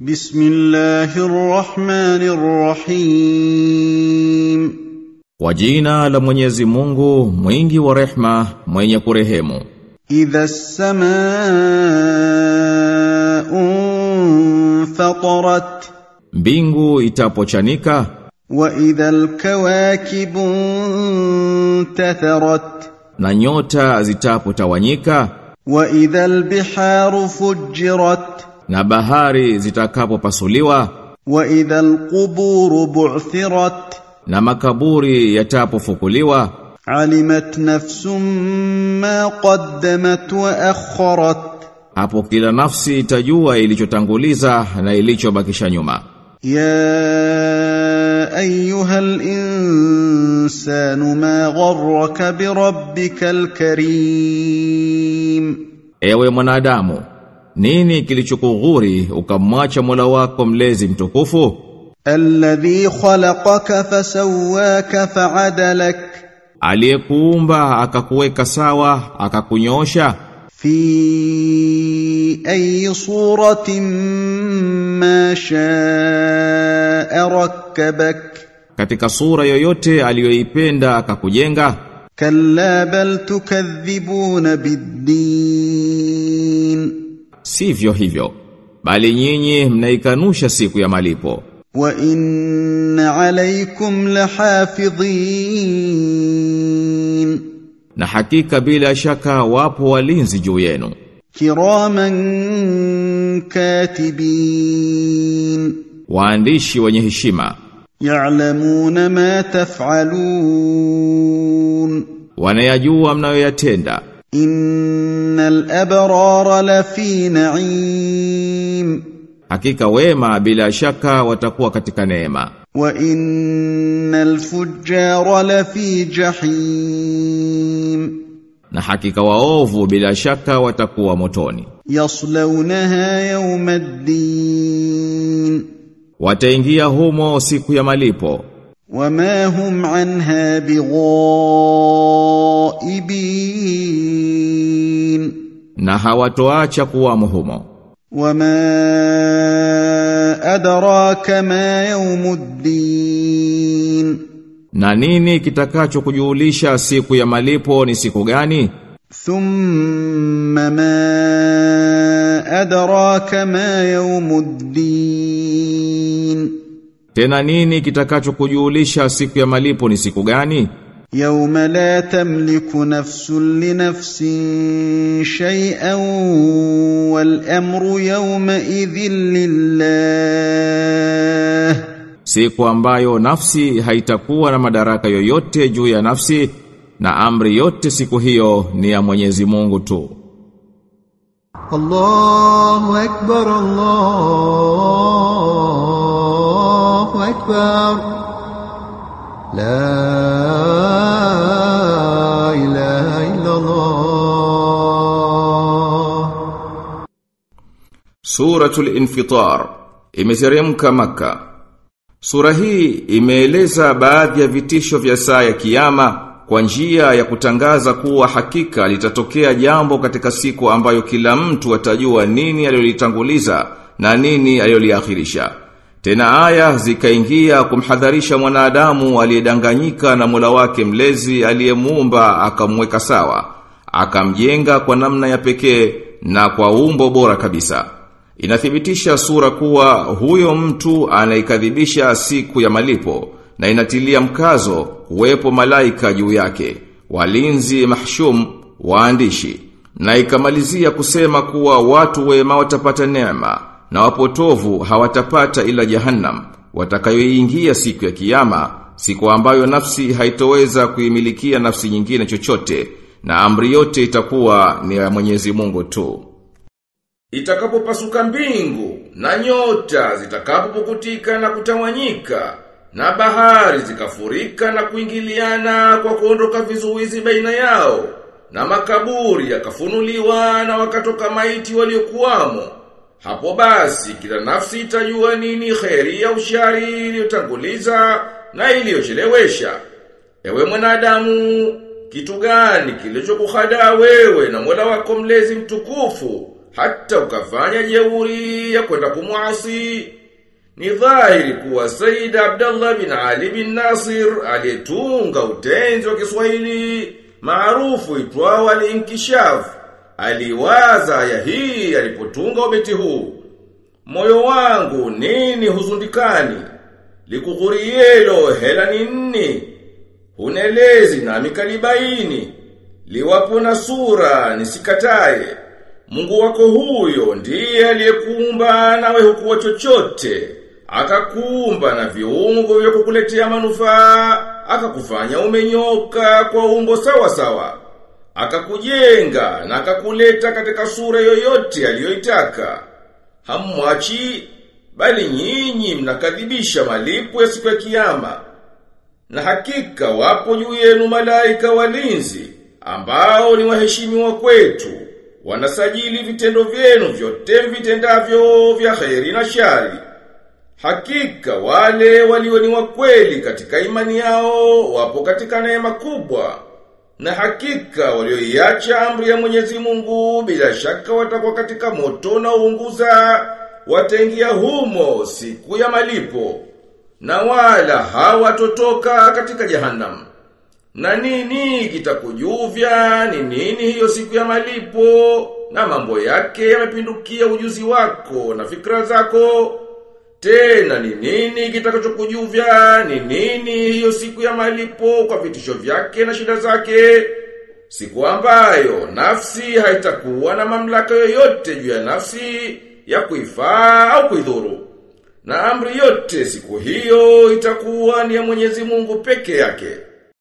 بسم الله الرحمن الرحيم Kwa jina la Mwenyezi Mungu, mwingi wa rehma, mwenye kurehemu. إذا السماء انفطرت Mbingu itapochanika وإذا الكواكب انتثرت na nyota zitapotawanyika وإذا البحار فجرت na bahari zitakapopasuliwa wa idhal quburu bu'thirat na makaburi yatapofukuliwa alimat nafsum ma qaddamat wa akharat hapo kila nafsi itajua ilichotanguliza na ilichobakisha nyuma. Ya ayyuhal insanu ma gharraka birabbikal karim. Ewe mwanadamu nini kilichokughuri ukamwacha Mola wako mlezi mtukufu? Alladhi khalaqaka fasawwaka fa'adalak. Aliyekuumba akakuweka sawa akakunyosha? Fi ayi suratin ma sha'a rakkabak. Katika sura yoyote aliyoipenda akakujenga? Kalla bal tukadhibuna biddin sivyo hivyo bali nyinyi mnaikanusha siku ya malipo. Wa inna alaykum lahafidhin. Na hakika bila shaka wapo walinzi juu yenu. Kiraman katibin. Waandishi wenye heshima. Ya'lamuna ma taf'alun. Wanayajua mnayoyatenda. إن الأبرار لفي نعيم hakika wema bila shaka watakuwa katika neema وإن الفجار لفي جحيم na hakika waovu bila shaka watakuwa motoni يصلونها يوم الدين wataingia humo siku ya malipo وما هم عنها بغائبين na hawatoacha kuwamo humo. Wama adraka ma yawmuddin. Na nini kitakachokujuulisha siku ya malipo ni siku gani? Thumma ma adraka ma yawmuddin. Tena nini kitakachokujuulisha siku ya malipo ni siku gani? يوم لا تملك نفس لنفس شيئا والأمر يومئذ لله siku ambayo nafsi haitakuwa na madaraka yoyote juu ya nafsi na amri yote siku hiyo ni ya Mwenyezi Mungu tu الله أكبر الله أكبر la ilaha illa Allah. Suratul Infitar imeteremka maka Sura hii imeeleza baadhi ya vitisho vya saa ya kiyama kwa njia ya kutangaza kuwa hakika litatokea jambo katika siku ambayo kila mtu atajua nini aliyolitanguliza na nini aliyoliakhirisha. Tena aya zikaingia kumhadharisha mwanadamu aliyedanganyika na Mola wake mlezi aliyemuumba akamweka sawa, akamjenga kwa namna ya pekee na kwa umbo bora kabisa. Inathibitisha sura kuwa huyo mtu anaikadhibisha siku ya malipo na inatilia mkazo kuwepo malaika juu yake, walinzi mahshum, waandishi. Na ikamalizia kusema kuwa watu wema watapata neema na wapotovu hawatapata ila jahannam watakayoiingia siku ya kiyama, siku ambayo nafsi haitoweza kuimilikia nafsi nyingine chochote na amri yote itakuwa ni ya Mwenyezi Mungu tu. Itakapopasuka mbingu na nyota zitakapopukutika na kutawanyika na bahari zikafurika na kuingiliana kwa kuondoka vizuizi baina yao na makaburi yakafunuliwa na wakatoka maiti waliokuwamo hapo basi kila nafsi itajua nini kheri au shari iliyotanguliza na iliyochelewesha ewe mwanadamu kitu gani kilichokuhadaa wewe na Mola wako mlezi mtukufu hata ukafanya jeuri ya kwenda kumwasi. Ni dhahiri kuwa Said Abdullah bin Ali bin Nasir aliyetunga utenzi wa Kiswahili maarufu itwao al-Inkishaf aliwaza ya hii alipotunga ubeti huu. Moyo wangu nini huzundikani, Likukurielo hela ni nini, hunelezi na mikalibaini. liwapo na sura nisikataye. Mungu wako huyo ndiye aliyekuumba nawe hukuwa chochote, akakuumba na viungo vya kukuletea manufaa, akakufanya umenyoka kwa umbo sawasawa sawa. Akakujenga na akakuleta katika sura yoyote aliyoitaka. Hammwachi bali nyinyi mnakadhibisha malipo ya siku ya kiyama. Na hakika wapo juu yenu malaika walinzi ambao ni waheshimiwa kwetu. Wanasajili vitendo vyenu vyote vitendavyo vya kheri na shari. Hakika wale walio ni wakweli katika imani yao wapo katika neema kubwa. Na hakika walioiacha amri ya Mwenyezi Mungu bila shaka watakuwa katika moto na uunguza wataingia humo siku ya malipo na wala hawatotoka katika jahannam. Na nini kitakujuvya? Ni nini hiyo siku ya malipo? Na mambo yake yamepindukia ujuzi wako na fikra zako tena ni nini kitakachokujuvya ni nini hiyo siku ya malipo kwa vitisho vyake na shida zake? Siku ambayo nafsi haitakuwa na mamlaka yoyote juu ya nafsi ya kuifaa au kuidhuru. Na amri yote siku hiyo itakuwa ni ya Mwenyezi Mungu peke yake